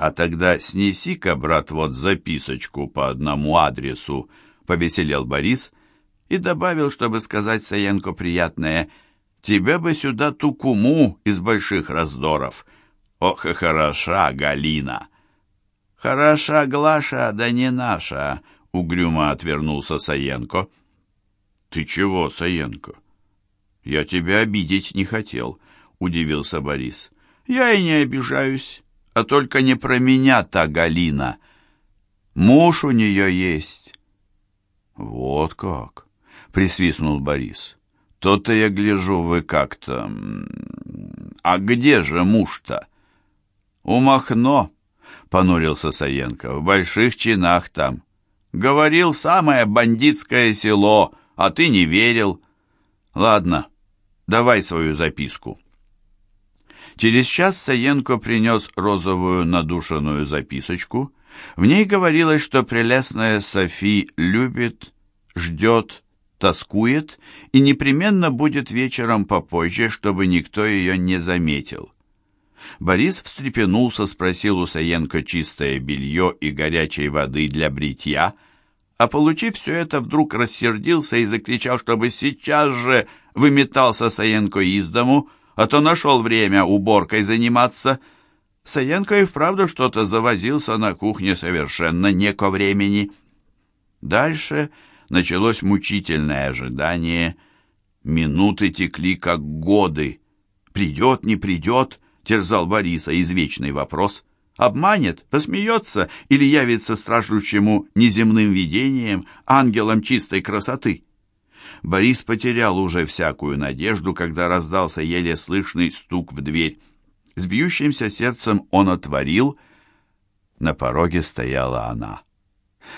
«А тогда снеси-ка, брат, вот записочку по одному адресу», — повеселел Борис и добавил, чтобы сказать Саенко приятное, «Тебя бы сюда ту куму из больших раздоров. Ох и хороша Галина!» «Хороша Глаша, да не наша», — угрюмо отвернулся Саенко. «Ты чего, Саенко?» «Я тебя обидеть не хотел», — удивился Борис. «Я и не обижаюсь, а только не про меня та Галина. Муж у нее есть». «Вот как!» — присвистнул Борис. «То-то я гляжу, вы как-то... А где же муж-то?» «У Махно», — понурился Саенко, — «в больших чинах там. Говорил, самое бандитское село, а ты не верил. Ладно, давай свою записку». Через час Саенко принес розовую надушенную записочку. В ней говорилось, что прелестная Софи любит, ждет, тоскует и непременно будет вечером попозже, чтобы никто ее не заметил. Борис встрепенулся, спросил у Саенко чистое белье и горячей воды для бритья, а, получив все это, вдруг рассердился и закричал, чтобы сейчас же выметался Саенко из дому, а то нашел время уборкой заниматься. Саенко и вправду что-то завозился на кухне совершенно не ко времени. Дальше началось мучительное ожидание. Минуты текли, как годы. Придет, не придет, терзал Бориса извечный вопрос. Обманет, посмеется или явится стражущему неземным видением, ангелом чистой красоты. Борис потерял уже всякую надежду, когда раздался еле слышный стук в дверь. С бьющимся сердцем он отворил. На пороге стояла она.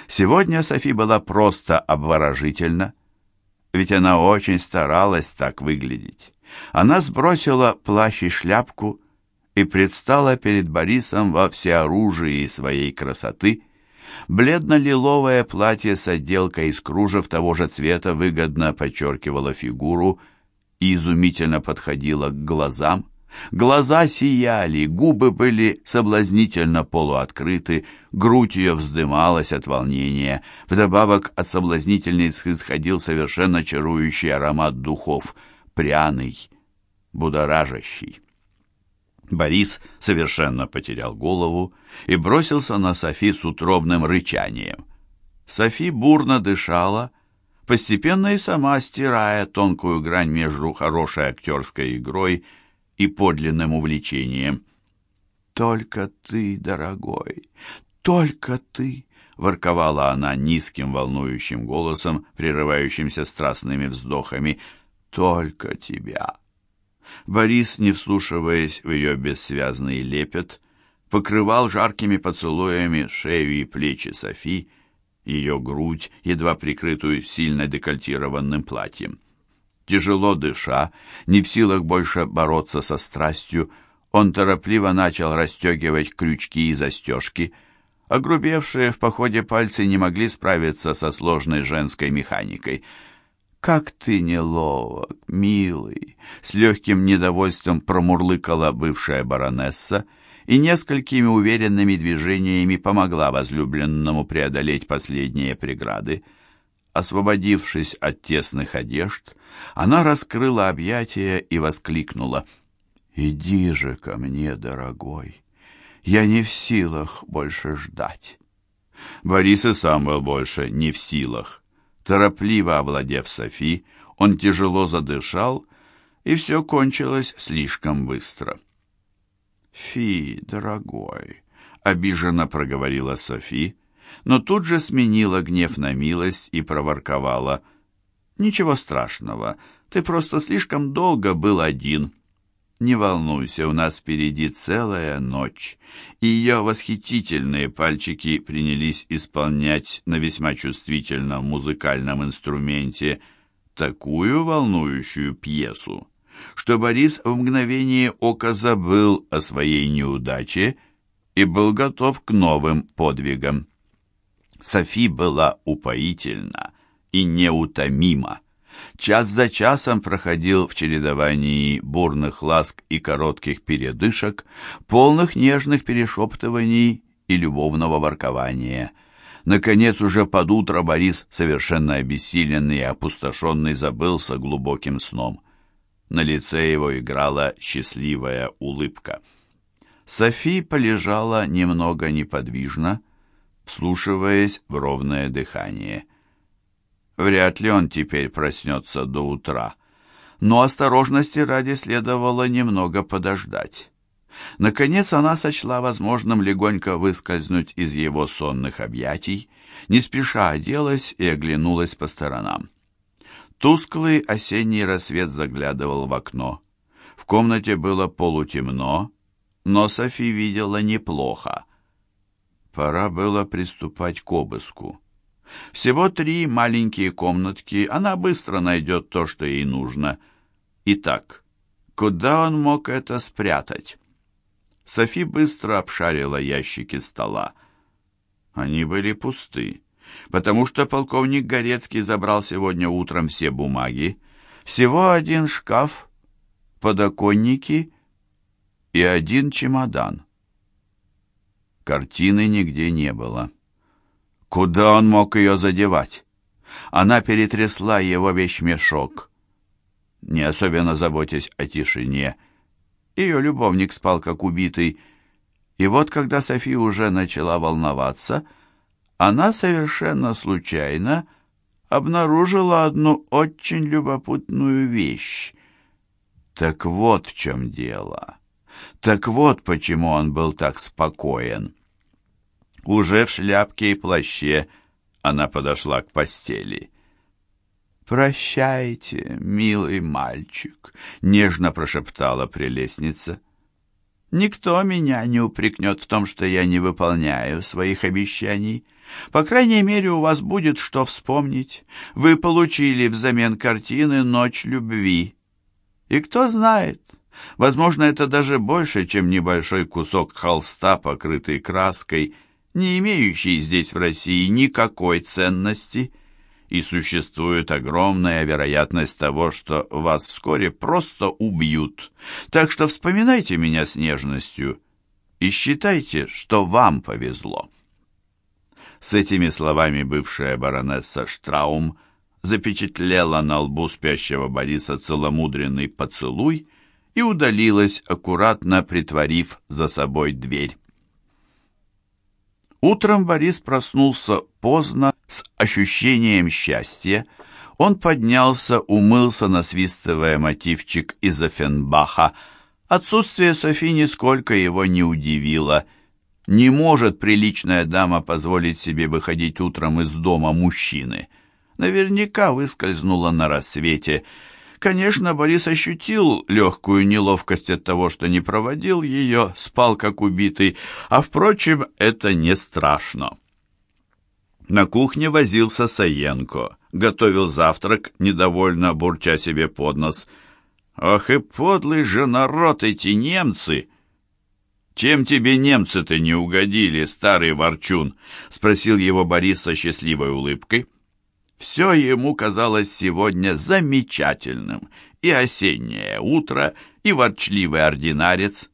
Сегодня Софи была просто обворожительна, ведь она очень старалась так выглядеть. Она сбросила плащ и шляпку и предстала перед Борисом во всеоружии своей красоты. Бледно-лиловое платье с отделкой из кружев того же цвета выгодно подчеркивало фигуру и изумительно подходило к глазам. Глаза сияли, губы были соблазнительно полуоткрыты, грудь ее вздымалась от волнения. Вдобавок от соблазнительниц исходил совершенно чарующий аромат духов, пряный, будоражащий. Борис совершенно потерял голову и бросился на Софи с утробным рычанием. Софи бурно дышала, постепенно и сама стирая тонкую грань между хорошей актерской игрой и подлинным увлечением. «Только ты, дорогой, только ты!» — ворковала она низким волнующим голосом, прерывающимся страстными вздохами. «Только тебя!» Борис, не вслушиваясь в ее бессвязный лепет, покрывал жаркими поцелуями шею и плечи Софи, ее грудь, едва прикрытую сильно декольтированным платьем. Тяжело дыша, не в силах больше бороться со страстью, он торопливо начал расстегивать крючки и застежки. Огрубевшие в походе пальцы не могли справиться со сложной женской механикой. «Как ты неловок, милый!» С легким недовольством промурлыкала бывшая баронесса и несколькими уверенными движениями помогла возлюбленному преодолеть последние преграды. Освободившись от тесных одежд, она раскрыла объятия и воскликнула. «Иди же ко мне, дорогой! Я не в силах больше ждать!» Борис и сам был больше не в силах. Торопливо овладев Софи, он тяжело задышал, и все кончилось слишком быстро. «Фи, дорогой!» — обиженно проговорила Софи, но тут же сменила гнев на милость и проворковала. «Ничего страшного, ты просто слишком долго был один. Не волнуйся, у нас впереди целая ночь». И ее восхитительные пальчики принялись исполнять на весьма чувствительном музыкальном инструменте такую волнующую пьесу, что Борис в мгновение ока забыл о своей неудаче и был готов к новым подвигам. Софи была упоительна и неутомима. Час за часом проходил в чередовании бурных ласк и коротких передышек, полных нежных перешептываний и любовного воркования. Наконец, уже под утро Борис, совершенно обессиленный и опустошенный, забылся глубоким сном. На лице его играла счастливая улыбка. Софи полежала немного неподвижно, вслушиваясь в ровное дыхание. Вряд ли он теперь проснется до утра, но осторожности ради следовало немного подождать. Наконец она сочла возможным легонько выскользнуть из его сонных объятий, не спеша оделась и оглянулась по сторонам. Тусклый осенний рассвет заглядывал в окно. В комнате было полутемно, но Софи видела неплохо. Пора было приступать к обыску. Всего три маленькие комнатки, она быстро найдет то, что ей нужно. Итак, куда он мог это спрятать? Софи быстро обшарила ящики стола. Они были пусты, потому что полковник Горецкий забрал сегодня утром все бумаги. Всего один шкаф, подоконники и один чемодан. Картины нигде не было. Куда он мог ее задевать? Она перетрясла его вещмешок. Не особенно заботясь о тишине, ее любовник спал как убитый. И вот когда София уже начала волноваться, она совершенно случайно обнаружила одну очень любопытную вещь. Так вот в чем дело. Так вот почему он был так спокоен. Уже в шляпке и плаще она подошла к постели. «Прощайте, милый мальчик», — нежно прошептала прелестница. «Никто меня не упрекнет в том, что я не выполняю своих обещаний. По крайней мере, у вас будет что вспомнить. Вы получили взамен картины «Ночь любви». И кто знает, возможно, это даже больше, чем небольшой кусок холста, покрытый краской, не имеющий здесь в России никакой ценности, и существует огромная вероятность того, что вас вскоре просто убьют. Так что вспоминайте меня с нежностью и считайте, что вам повезло». С этими словами бывшая баронесса Штраум запечатлела на лбу спящего Бориса целомудренный поцелуй и удалилась, аккуратно притворив за собой дверь. Утром Борис проснулся поздно, с ощущением счастья. Он поднялся, умылся, насвистывая мотивчик из Офенбаха. Отсутствие Софи нисколько его не удивило. Не может приличная дама позволить себе выходить утром из дома мужчины. Наверняка выскользнула на рассвете, Конечно, Борис ощутил легкую неловкость от того, что не проводил ее, спал как убитый, а, впрочем, это не страшно. На кухне возился Саенко, готовил завтрак, недовольно бурча себе под нос. «Ах и подлый же народ эти немцы!» «Чем тебе немцы-то не угодили, старый ворчун?» — спросил его Борис со счастливой улыбкой. Все ему казалось сегодня замечательным. И осеннее утро, и ворчливый ординарец.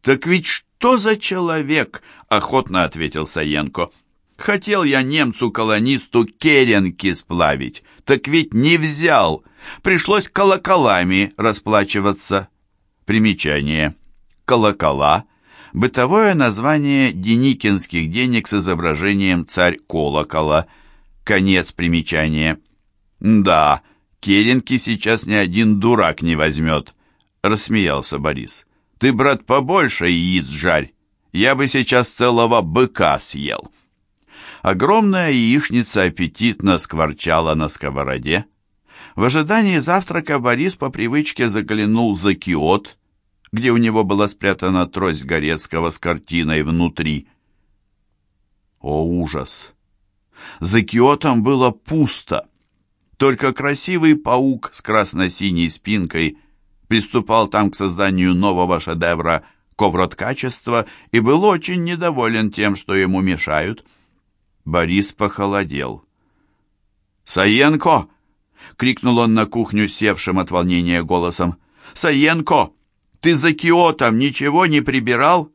«Так ведь что за человек?» — охотно ответил Саенко. «Хотел я немцу-колонисту керенки сплавить, так ведь не взял. Пришлось колоколами расплачиваться». Примечание. Колокола — бытовое название деникинских денег с изображением царь колокола — Конец примечания. «Да, Керенки сейчас ни один дурак не возьмет», — рассмеялся Борис. «Ты, брат, побольше яиц жарь. Я бы сейчас целого быка съел». Огромная яичница аппетитно скворчала на сковороде. В ожидании завтрака Борис по привычке заглянул за киот, где у него была спрятана трость Горецкого с картиной внутри. О, ужас! За киотом было пусто. Только красивый паук с красно-синей спинкой приступал там к созданию нового шедевра коврот качества и был очень недоволен тем, что ему мешают. Борис похолодел. «Саенко, — крикнул он на кухню севшим от волнения голосом. «Саенко, ты за киотом ничего не прибирал?»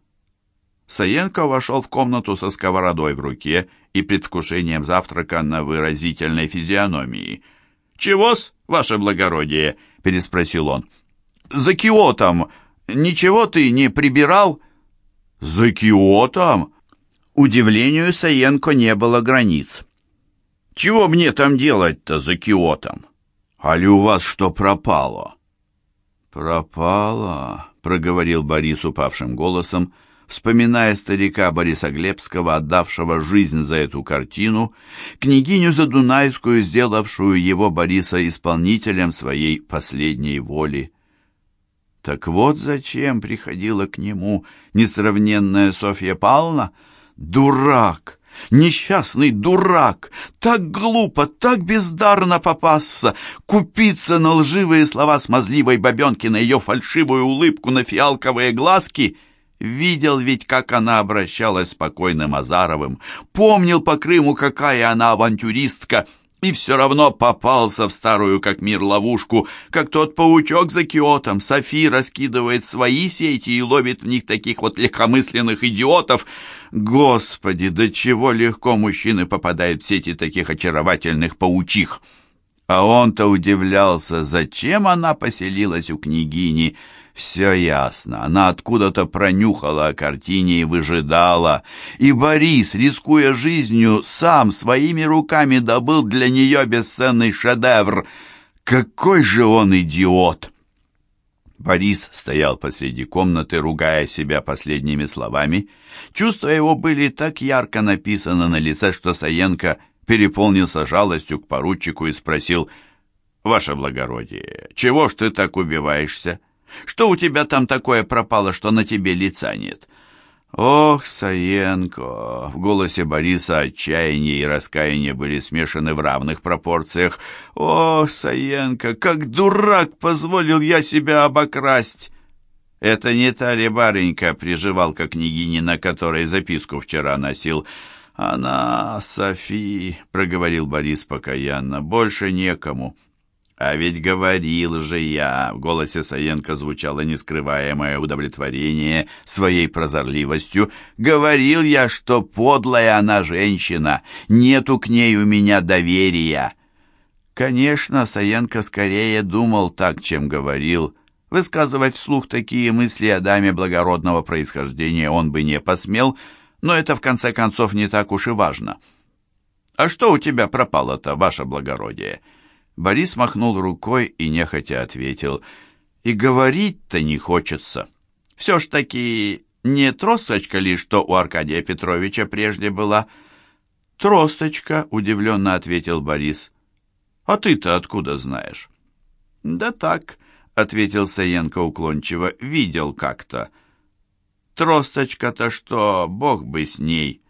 Саенко вошел в комнату со сковородой в руке и предвкушением завтрака на выразительной физиономии. «Чего-с, ваше благородие?» — переспросил он. «За киотом ничего ты не прибирал?» «За киотом?» Удивлению Саенко не было границ. «Чего мне там делать-то за киотом? Али у вас что пропало?» «Пропало», — проговорил Борис упавшим голосом, вспоминая старика Бориса Глебского, отдавшего жизнь за эту картину, княгиню Задунайскую, сделавшую его Бориса исполнителем своей последней воли. Так вот зачем приходила к нему несравненная Софья Павловна, Дурак! Несчастный дурак! Так глупо, так бездарно попасться! Купиться на лживые слова смазливой бабенки, на ее фальшивую улыбку, на фиалковые глазки! Видел ведь, как она обращалась с покойным Азаровым. Помнил по Крыму, какая она авантюристка — и все равно попался в старую как мир ловушку, как тот паучок за киотом. Софи раскидывает свои сети и ловит в них таких вот легкомысленных идиотов. Господи, до чего легко мужчины попадают в сети таких очаровательных паучих. А он-то удивлялся, зачем она поселилась у княгини, все ясно. Она откуда-то пронюхала о картине и выжидала. И Борис, рискуя жизнью, сам своими руками добыл для нее бесценный шедевр. Какой же он идиот! Борис стоял посреди комнаты, ругая себя последними словами. Чувства его были так ярко написаны на лице, что Саенко переполнился жалостью к поручику и спросил, «Ваше благородие, чего ж ты так убиваешься?» Что у тебя там такое пропало, что на тебе лица нет?» «Ох, Саенко!» В голосе Бориса отчаяние и раскаяние были смешаны в равных пропорциях. «Ох, Саенко, как дурак позволил я себя обокрасть!» «Это не та ли барынька, приживалка княгини, на которой записку вчера носил?» «Она, Софи», — проговорил Борис покаянно, — «больше некому». «А ведь говорил же я!» В голосе Саенко звучало нескрываемое удовлетворение своей прозорливостью. «Говорил я, что подлая она женщина, нету к ней у меня доверия!» Конечно, Саенко скорее думал так, чем говорил. Высказывать вслух такие мысли о даме благородного происхождения он бы не посмел, но это в конце концов не так уж и важно. «А что у тебя пропало-то, ваше благородие?» Борис махнул рукой и нехотя ответил. «И говорить-то не хочется. Все ж таки не тросточка ли, что у Аркадия Петровича прежде была?» «Тросточка», — удивленно ответил Борис. «А ты-то откуда знаешь?» «Да так», — ответил Саенко уклончиво, — «видел как-то». «Тросточка-то что, бог бы с ней!»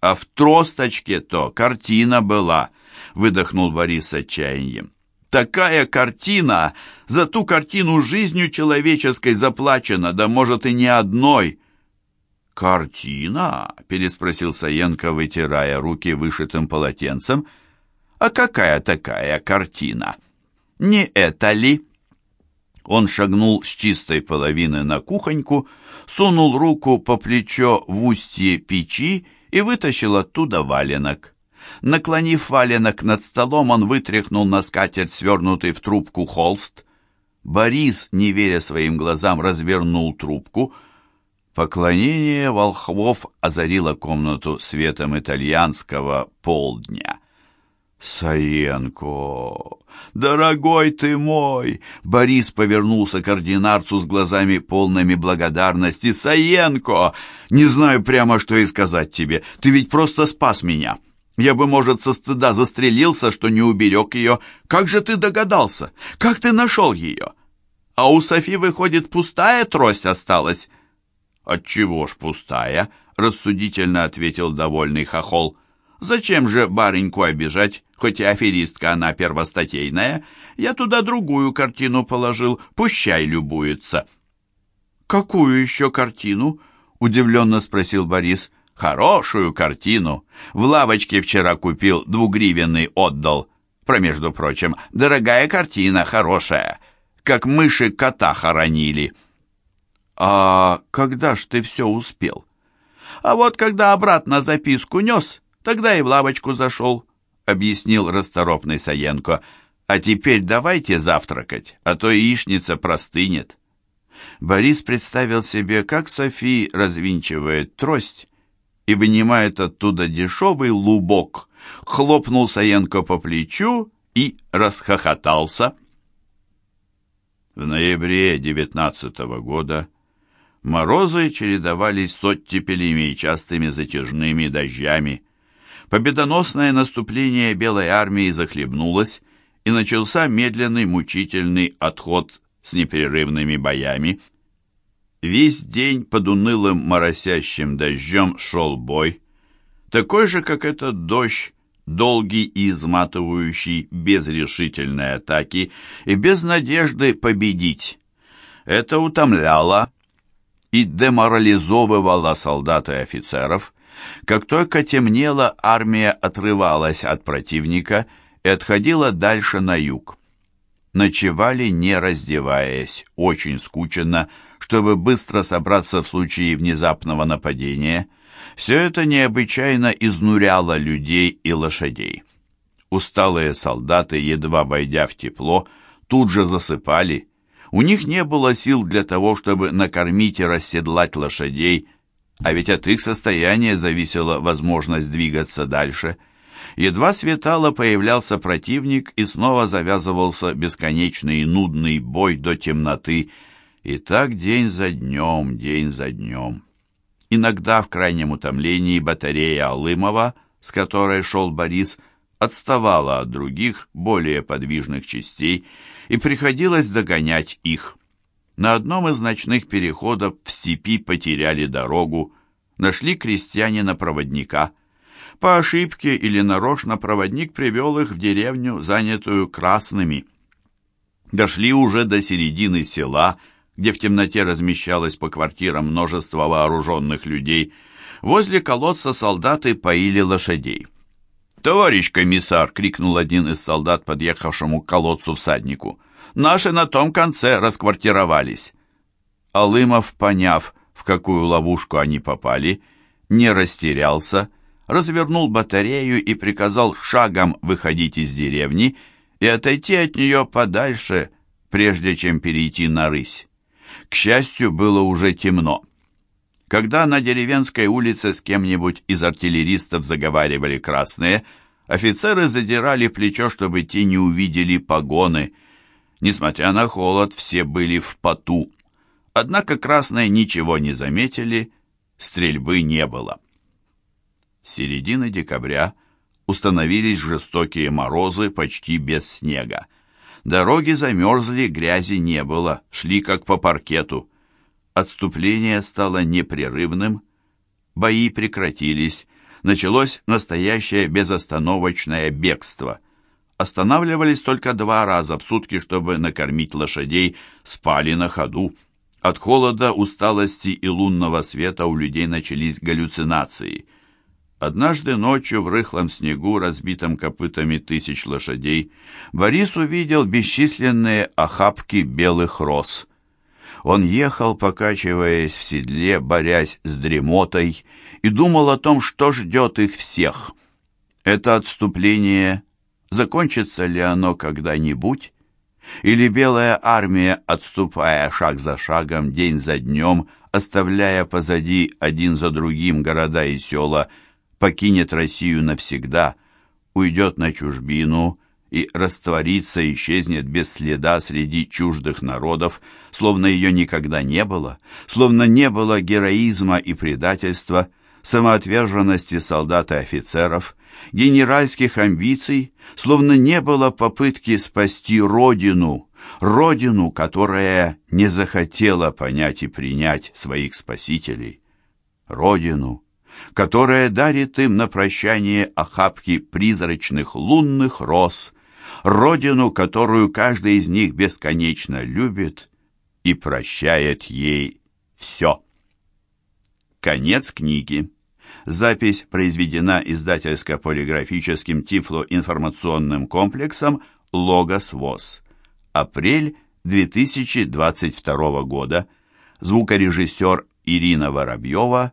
«А в тросточке-то картина была», — выдохнул Борис с отчаянием. «Такая картина! За ту картину жизнью человеческой заплачена, да может и не одной!» «Картина?» — переспросил Саенко, вытирая руки вышитым полотенцем. «А какая такая картина? Не это ли?» Он шагнул с чистой половины на кухоньку, сунул руку по плечо в устье печи и вытащил оттуда валенок. Наклонив валенок над столом, он вытряхнул на скатерть свернутый в трубку холст. Борис, не веря своим глазам, развернул трубку. Поклонение волхвов озарило комнату светом итальянского полдня. «Саенко! Дорогой ты мой!» Борис повернулся к ординарцу с глазами полными благодарности. «Саенко! Не знаю прямо, что и сказать тебе. Ты ведь просто спас меня!» Я бы, может, со стыда застрелился, что не уберег ее. Как же ты догадался? Как ты нашел ее? А у Софи, выходит, пустая трость осталась?» «Отчего ж пустая?» — рассудительно ответил довольный хохол. «Зачем же барыньку обижать, хоть и аферистка она первостатейная? Я туда другую картину положил, пущай любуется». «Какую еще картину?» — удивленно спросил Борис. Хорошую картину. В лавочке вчера купил, двугривенный отдал. Про, между прочим, дорогая картина, хорошая, как мыши кота хоронили. А когда ж ты все успел? А вот когда обратно записку нес, тогда и в лавочку зашел, объяснил расторопный Саенко. А теперь давайте завтракать, а то яичница простынет. Борис представил себе, как Софи развинчивает трость и вынимает оттуда дешевый лубок, хлопнул Саенко по плечу и расхохотался. В ноябре девятнадцатого года морозы чередовались с оттепелями и частыми затяжными дождями. Победоносное наступление Белой армии захлебнулось, и начался медленный мучительный отход с непрерывными боями. Весь день под унылым моросящим дождем шел бой, такой же, как этот дождь, долгий и изматывающий, без решительной атаки и без надежды победить. Это утомляло и деморализовывало солдат и офицеров. Как только темнело, армия отрывалась от противника и отходила дальше на юг. Ночевали, не раздеваясь, очень скучно, чтобы быстро собраться в случае внезапного нападения – все это необычайно изнуряло людей и лошадей. Усталые солдаты, едва войдя в тепло, тут же засыпали. У них не было сил для того, чтобы накормить и расседлать лошадей, а ведь от их состояния зависела возможность двигаться дальше. Едва светало, появлялся противник, и снова завязывался бесконечный и нудный бой до темноты, и так день за днем, день за днем. Иногда в крайнем утомлении батарея Алымова, с которой шел Борис, отставала от других, более подвижных частей, и приходилось догонять их. На одном из ночных переходов в степи потеряли дорогу, нашли крестьянина-проводника. По ошибке или нарочно проводник привел их в деревню, занятую красными. Дошли уже до середины села, где в темноте размещалось по квартирам множество вооруженных людей. Возле колодца солдаты поили лошадей. «Товарищ комиссар!» — крикнул один из солдат, подъехавшему к колодцу всаднику. «Наши на том конце расквартировались!» Алымов, поняв, в какую ловушку они попали, не растерялся, развернул батарею и приказал шагом выходить из деревни и отойти от нее подальше, прежде чем перейти на рысь. К счастью, было уже темно. Когда на деревенской улице с кем-нибудь из артиллеристов заговаривали красные, офицеры задирали плечо, чтобы те не увидели погоны. Несмотря на холод, все были в поту. Однако красные ничего не заметили, стрельбы не было. С середины декабря установились жестокие морозы почти без снега. Дороги замерзли, грязи не было, шли как по паркету. Отступление стало непрерывным, бои прекратились, началось настоящее безостановочное бегство. Останавливались только два раза в сутки, чтобы накормить лошадей, спали на ходу. От холода, усталости и лунного света у людей начались галлюцинации – Однажды ночью в рыхлом снегу, разбитом копытами тысяч лошадей, Борис увидел бесчисленные охапки белых роз. Он ехал, покачиваясь в седле, борясь с дремотой, и думал о том, что ждет их всех. Это отступление, закончится ли оно когда-нибудь? Или белая армия, отступая шаг за шагом, день за днем, оставляя позади один за другим города и села, покинет Россию навсегда, уйдет на чужбину и растворится, исчезнет без следа среди чуждых народов, словно ее никогда не было, словно не было героизма и предательства, самоотверженности солдат и офицеров, генеральских амбиций, словно не было попытки спасти Родину, Родину, которая не захотела понять и принять своих спасителей. Родину, которая дарит им на прощание охапки призрачных лунных роз, родину, которую каждый из них бесконечно любит и прощает ей все. Конец книги. Запись произведена издательско-полиграфическим тифлоинформационным комплексом «Логос ВОЗ». Апрель 2022 года. Звукорежиссер Ирина Воробьева